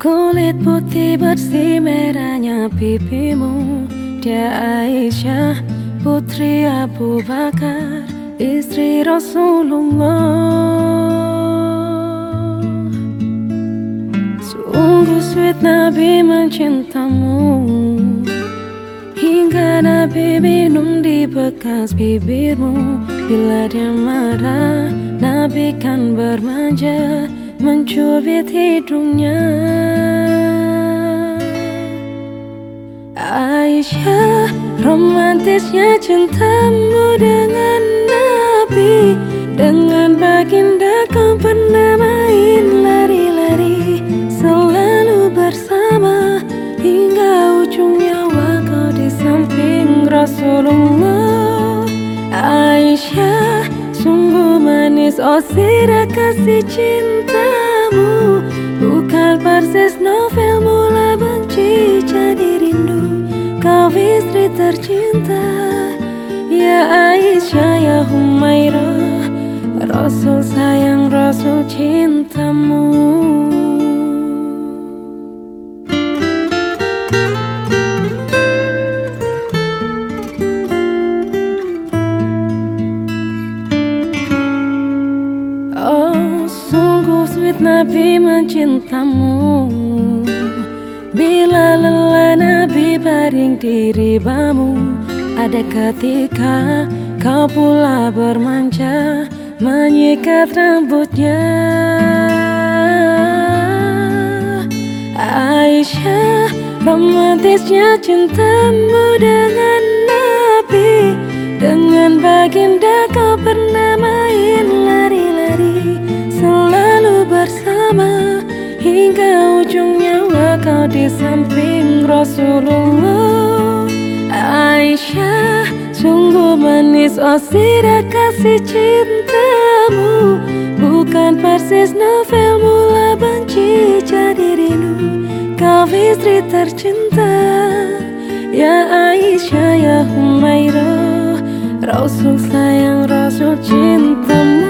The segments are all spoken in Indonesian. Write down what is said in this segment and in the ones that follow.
Kulit putih bersih merahnya pipimu. Dia Aisyah putri Abu Bakar Istri Rasulullah. Sungguh sweet Nabi mencintamu. Hingga Nabi minum di bekas bibirmu. Bila dia marah Nabi kan bermanja. Mencubit hidungnya Aisyah Romantisnya cintamu dengan Nabi. Dengan baginda kau pernah manis sirah kasih cintamu Bukan persis novel mula benci jadi rindu. Kau istri tercinta Ya Aisyah ya Humairah Rasul sayang Rasul cintamu Nabi mencintamu. Bila lelah Nabi baring di ribamu Ada ketika kau pula bermanja Menyikat rambutnya. Aisyah, romantisnya cintamu dengan Nabi. Dengan baginda kau pernah main bersama hingga ujung nyawa kau di samping Rasulullah. Aisyah, sungguh manis oh sirah kasih cintamu. Bukan persis novel mula benci jadi rindu. Kau istri tercinta Ya Aisyah ya Humairah. Rasul sayang Rasul cintamu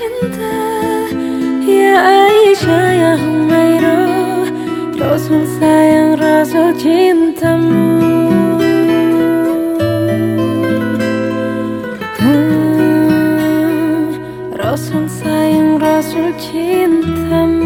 cinta Ya Aisyah ya Humaira Rasul sayang Rasul cintamu hmm, Rasul sayang Rasul cintamu